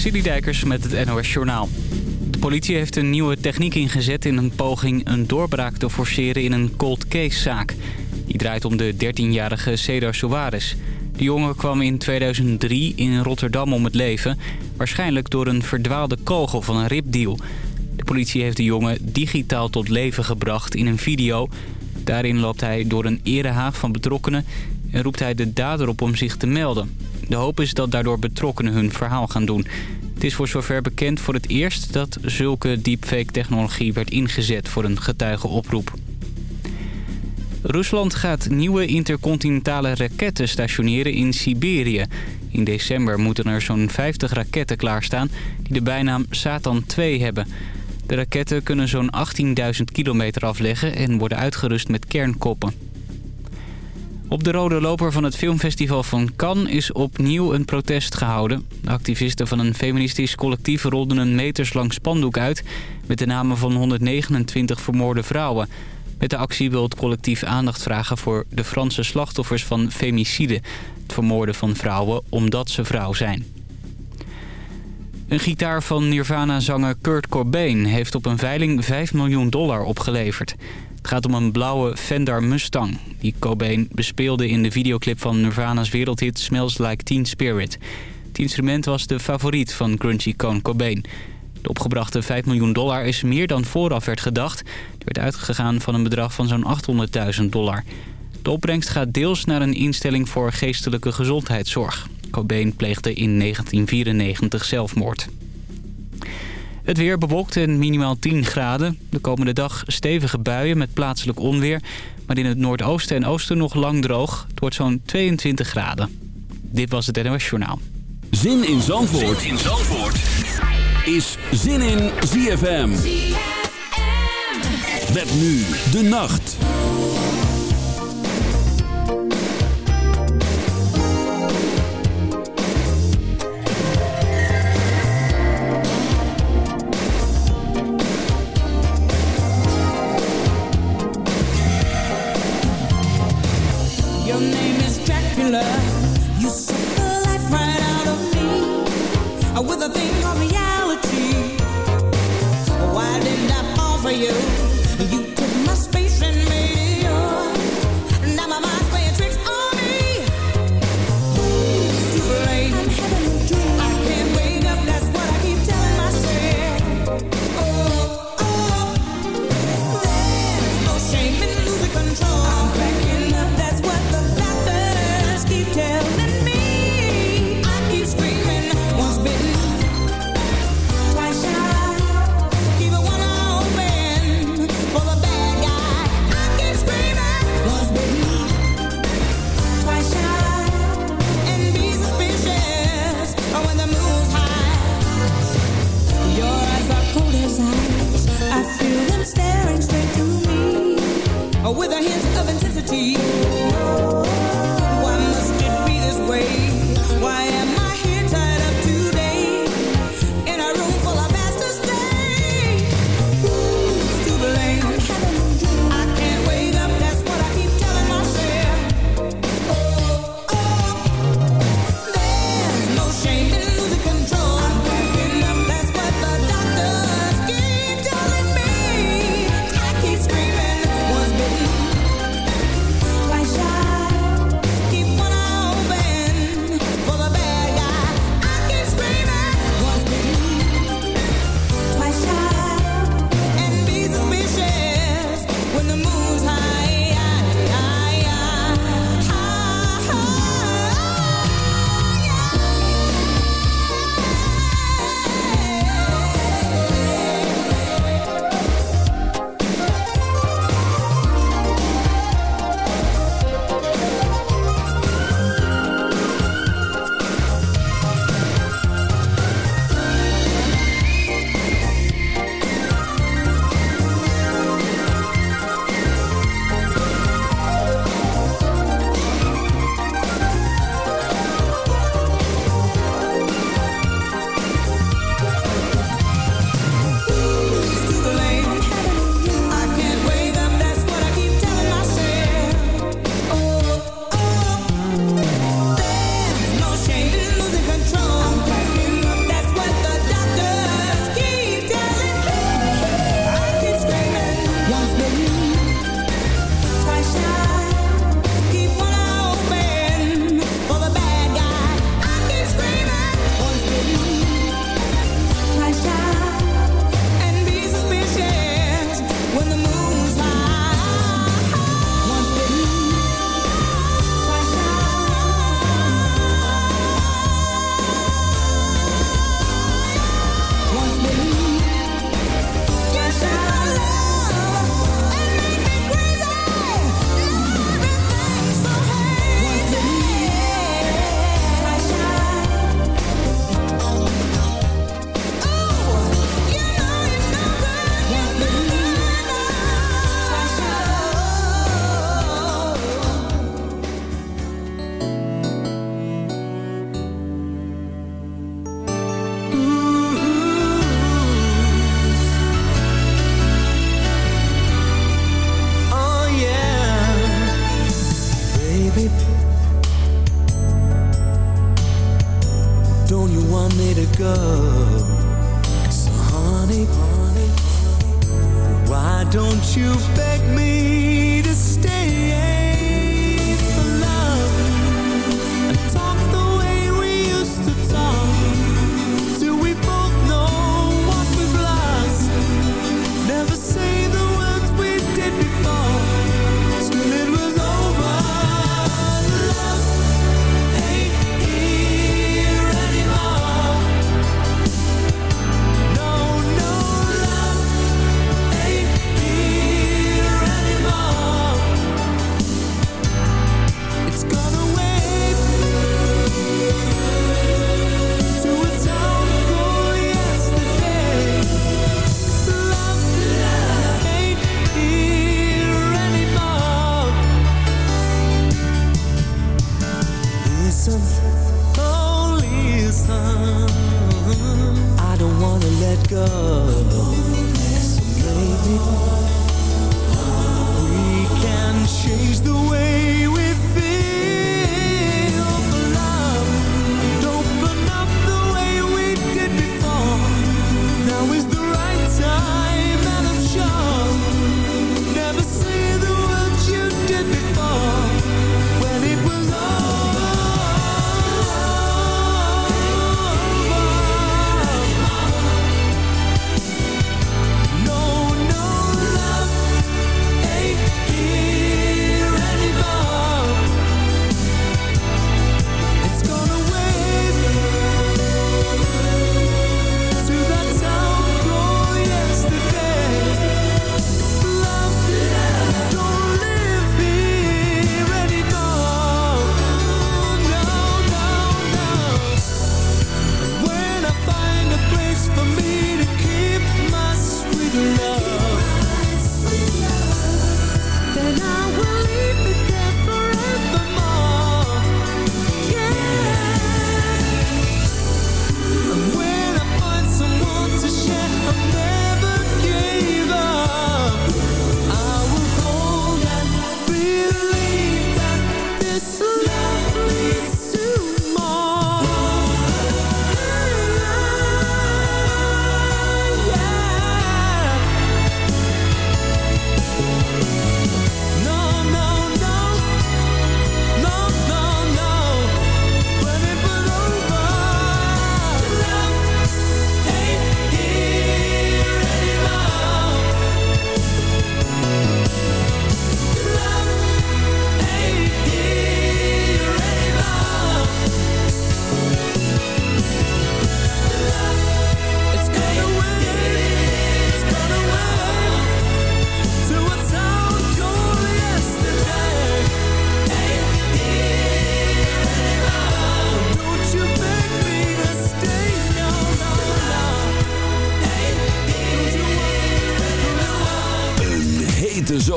Dijkers met het NOS Journaal. De politie heeft een nieuwe techniek ingezet in een poging een doorbraak te forceren in een cold case zaak. Die draait om de 13-jarige Cedar Soares. De jongen kwam in 2003 in Rotterdam om het leven. Waarschijnlijk door een verdwaalde kogel van een ripdeal. De politie heeft de jongen digitaal tot leven gebracht in een video. Daarin loopt hij door een erehaag van betrokkenen... en roept hij de dader op om zich te melden. De hoop is dat daardoor betrokkenen hun verhaal gaan doen. Het is voor zover bekend voor het eerst dat zulke deepfake-technologie werd ingezet voor een getuigenoproep. Rusland gaat nieuwe intercontinentale raketten stationeren in Siberië. In december moeten er zo'n 50 raketten klaarstaan die de bijnaam Satan 2 hebben. De raketten kunnen zo'n 18.000 kilometer afleggen en worden uitgerust met kernkoppen. Op de rode loper van het filmfestival van Cannes is opnieuw een protest gehouden. De activisten van een feministisch collectief rolden een meterslang spandoek uit... met de namen van 129 vermoorde vrouwen. Met de actie wil het collectief aandacht vragen voor de Franse slachtoffers van femicide. Het vermoorden van vrouwen omdat ze vrouw zijn. Een gitaar van Nirvana-zanger Kurt Cobain heeft op een veiling 5 miljoen dollar opgeleverd. Het gaat om een blauwe Fender Mustang. Die Cobain bespeelde in de videoclip van Nirvana's wereldhit Smells Like Teen Spirit. Het instrument was de favoriet van grungy Cohn Cobain. De opgebrachte 5 miljoen dollar is meer dan vooraf werd gedacht. Er werd uitgegaan van een bedrag van zo'n 800.000 dollar. De opbrengst gaat deels naar een instelling voor geestelijke gezondheidszorg. Cobain pleegde in 1994 zelfmoord. Het weer bewolkt en minimaal 10 graden. De komende dag stevige buien met plaatselijk onweer. Maar in het noordoosten en oosten nog lang droog. Het wordt zo'n 22 graden. Dit was het NOS Journaal. Zin in Zandvoort, zin in Zandvoort. is Zin in ZFM. ZFM. Met nu de nacht. 来。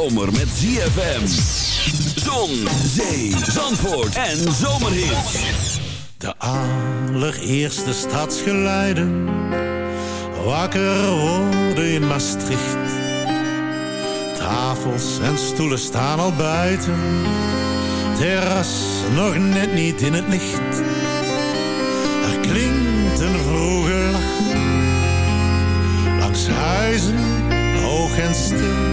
ZFM. Zon, zee, zandvoort en zomerhit. De allereerste stadsgeluiden. Wakker worden in Maastricht. Tafels en stoelen staan al buiten. Terras nog net niet in het licht. Er klinkt een vroege lach. Langs huizen, hoog en stil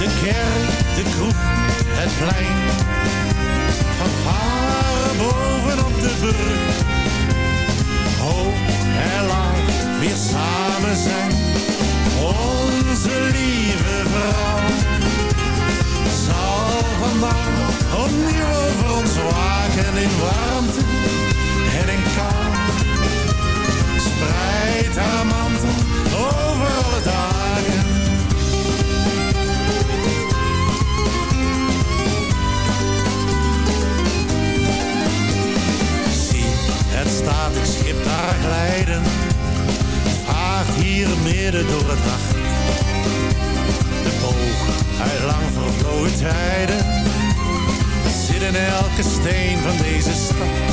de kerk, de kroeg het plein. Van varen bovenop de brug. Hoog en laag weer samen zijn. Onze lieve vrouw. Zal vandaag opnieuw over ons waken in warmte en in kou. Spreid staat het schip daar glijden. Vaag hier midden door het nacht, De boog uit lang vervlogen tijden zit in elke steen van deze stad.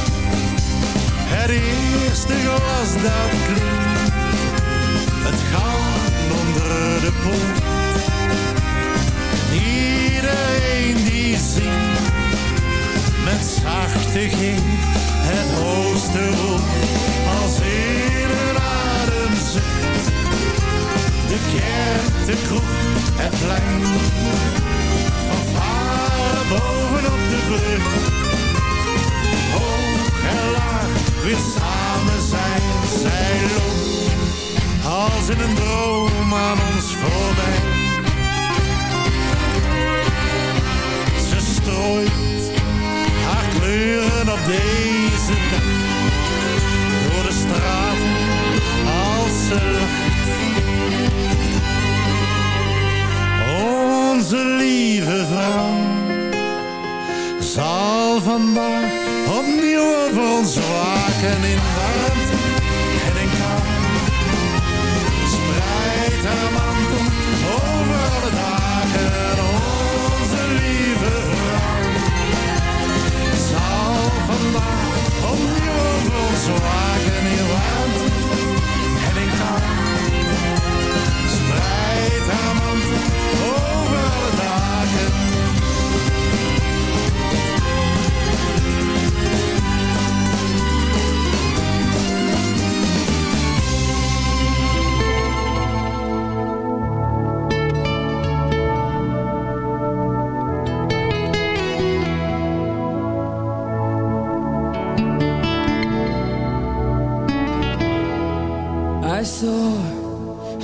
Het eerste glas dat klinkt, het goud onder de poel. Iedereen die zingt met zachte G, het hoogste roep als in een ademzucht. De kerk, de kroeg, het plein, van varen bovenop de brug. Hoog en laag, weer samen zijn, zij loopt als in een droom aan ons voorbij. Ze strooit kleuren op deze dag door de straat als ze lacht. Onze lieve vrouw zal vandaag opnieuw over ons waken in warmte en in kou. Spreid haar mantel over alle dagen, ons waken in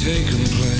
taken place.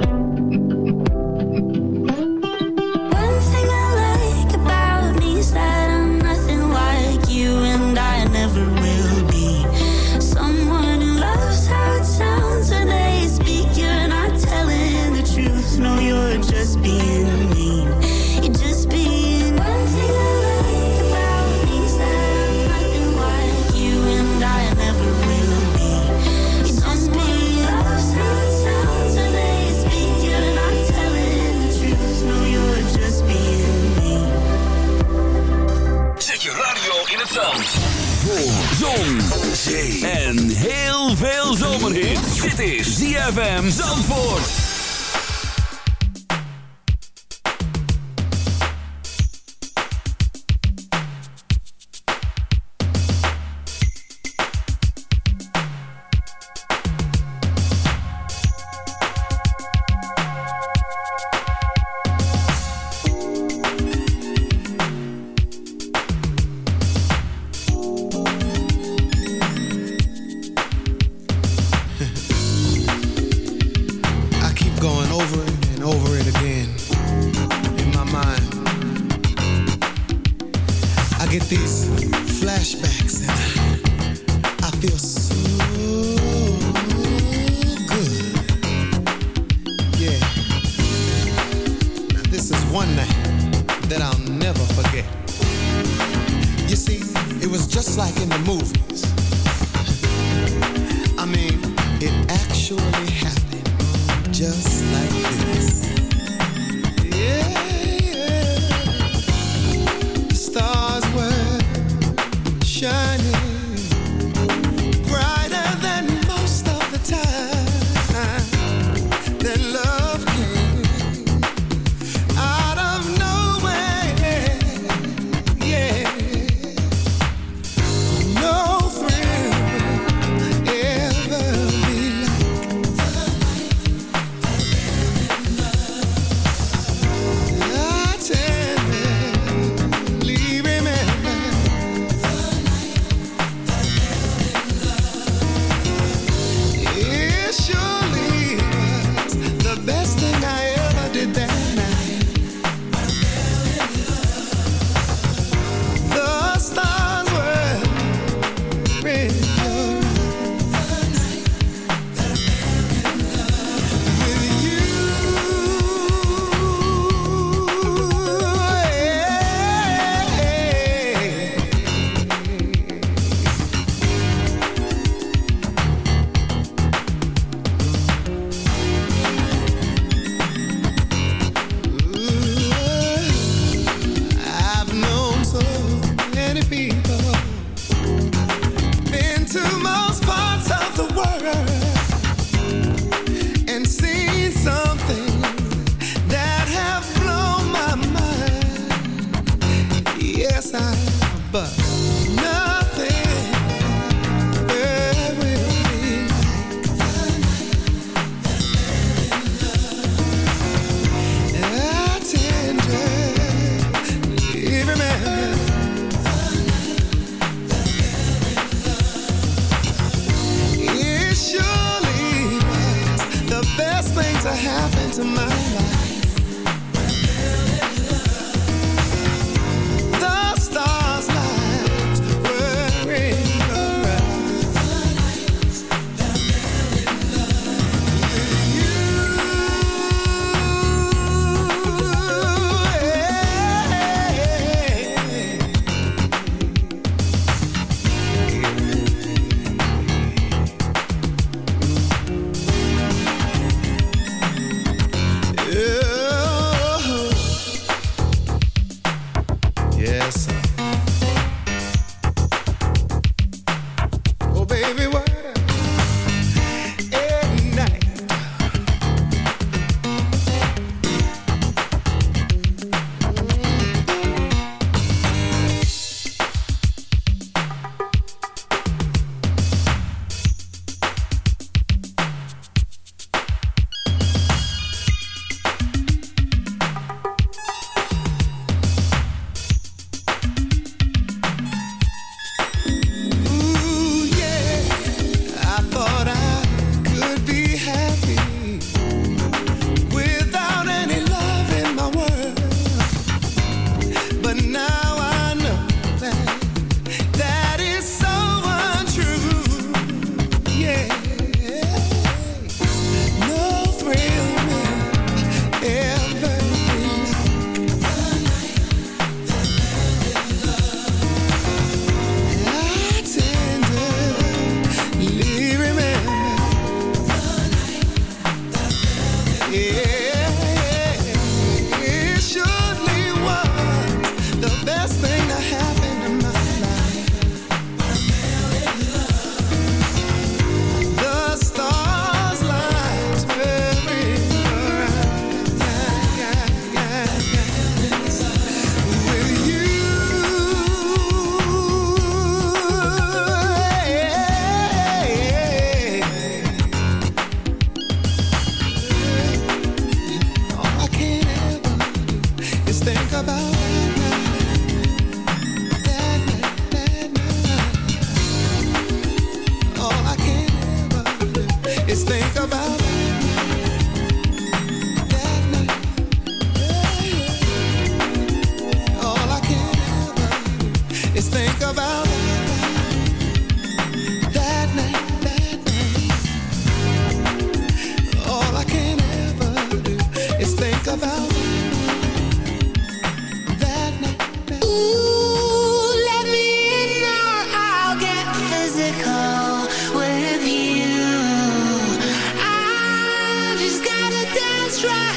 ZFM Zandvoort.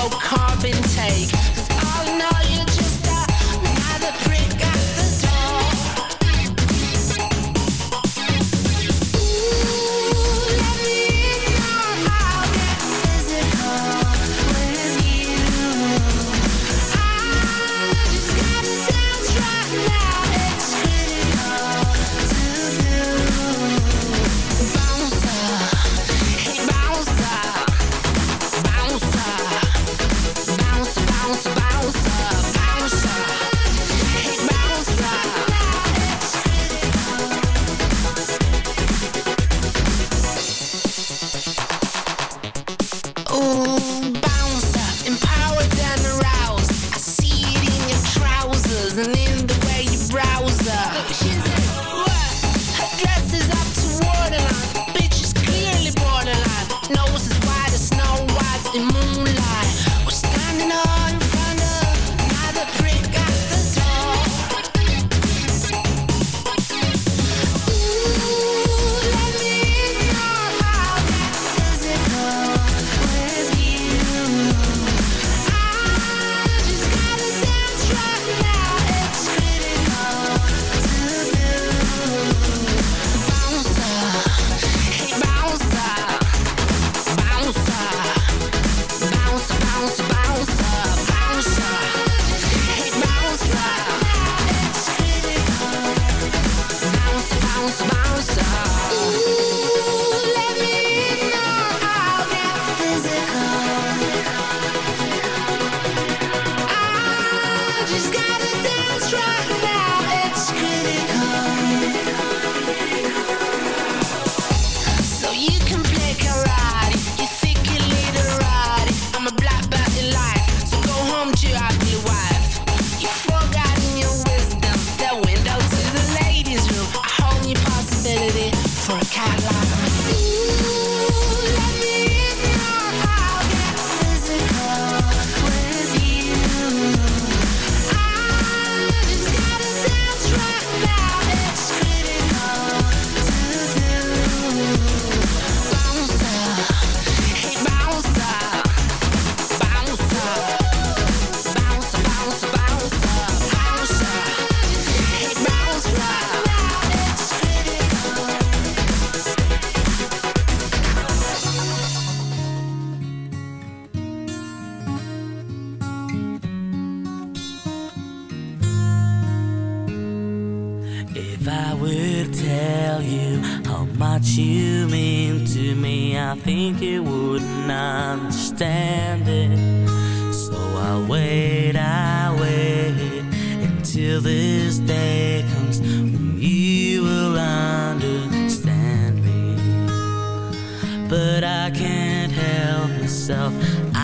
so calm.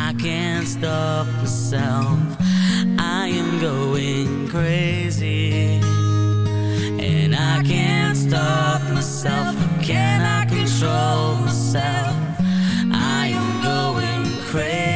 I can't stop myself. I am going crazy. And I can't stop myself. Can I control myself? I am going crazy.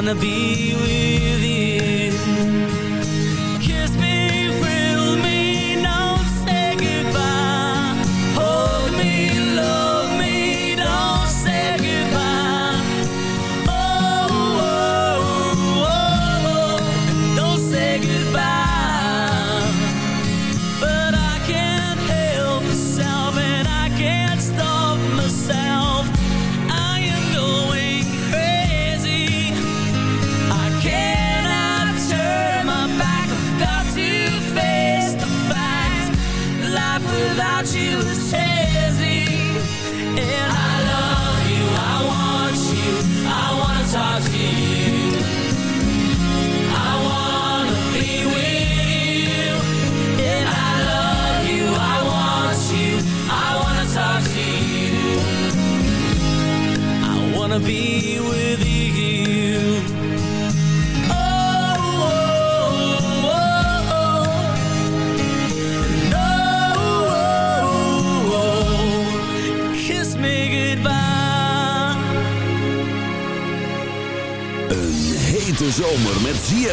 wanna be with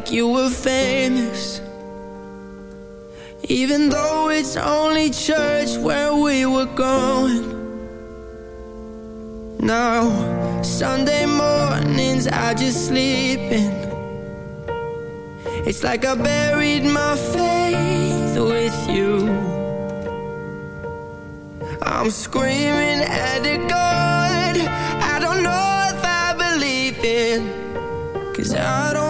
like you were famous. Even though it's only church where we were going. Now, Sunday mornings I just sleep in It's like I buried my faith with you. I'm screaming at the God I don't know if I believe in. Cause I don't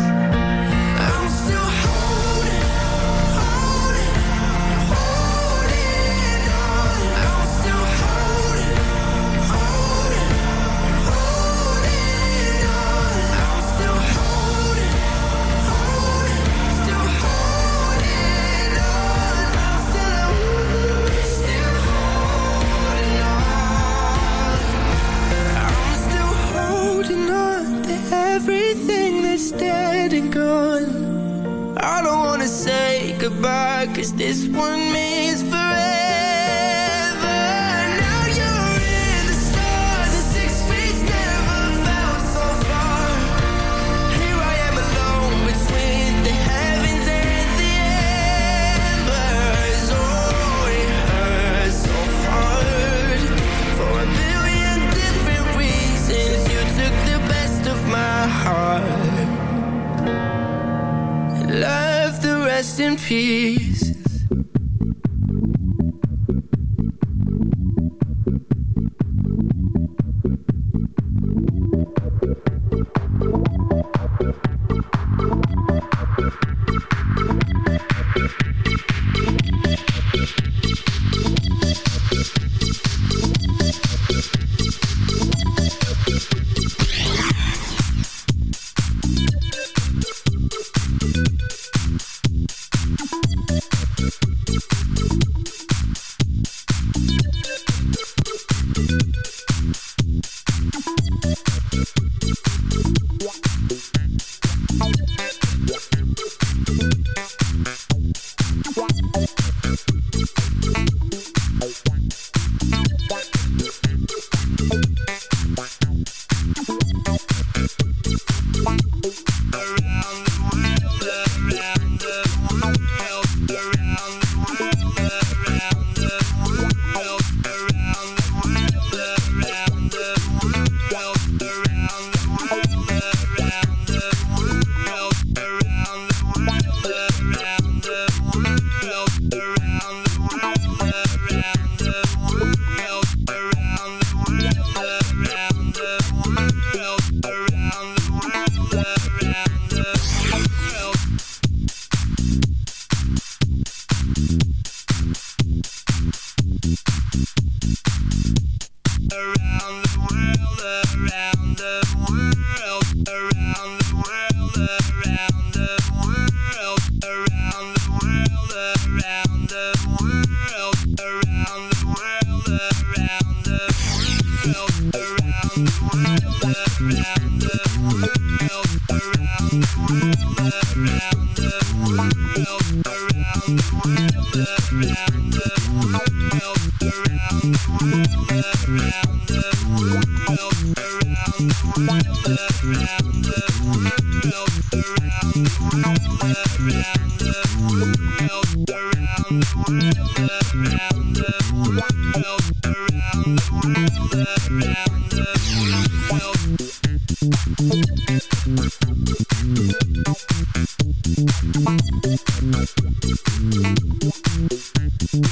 Around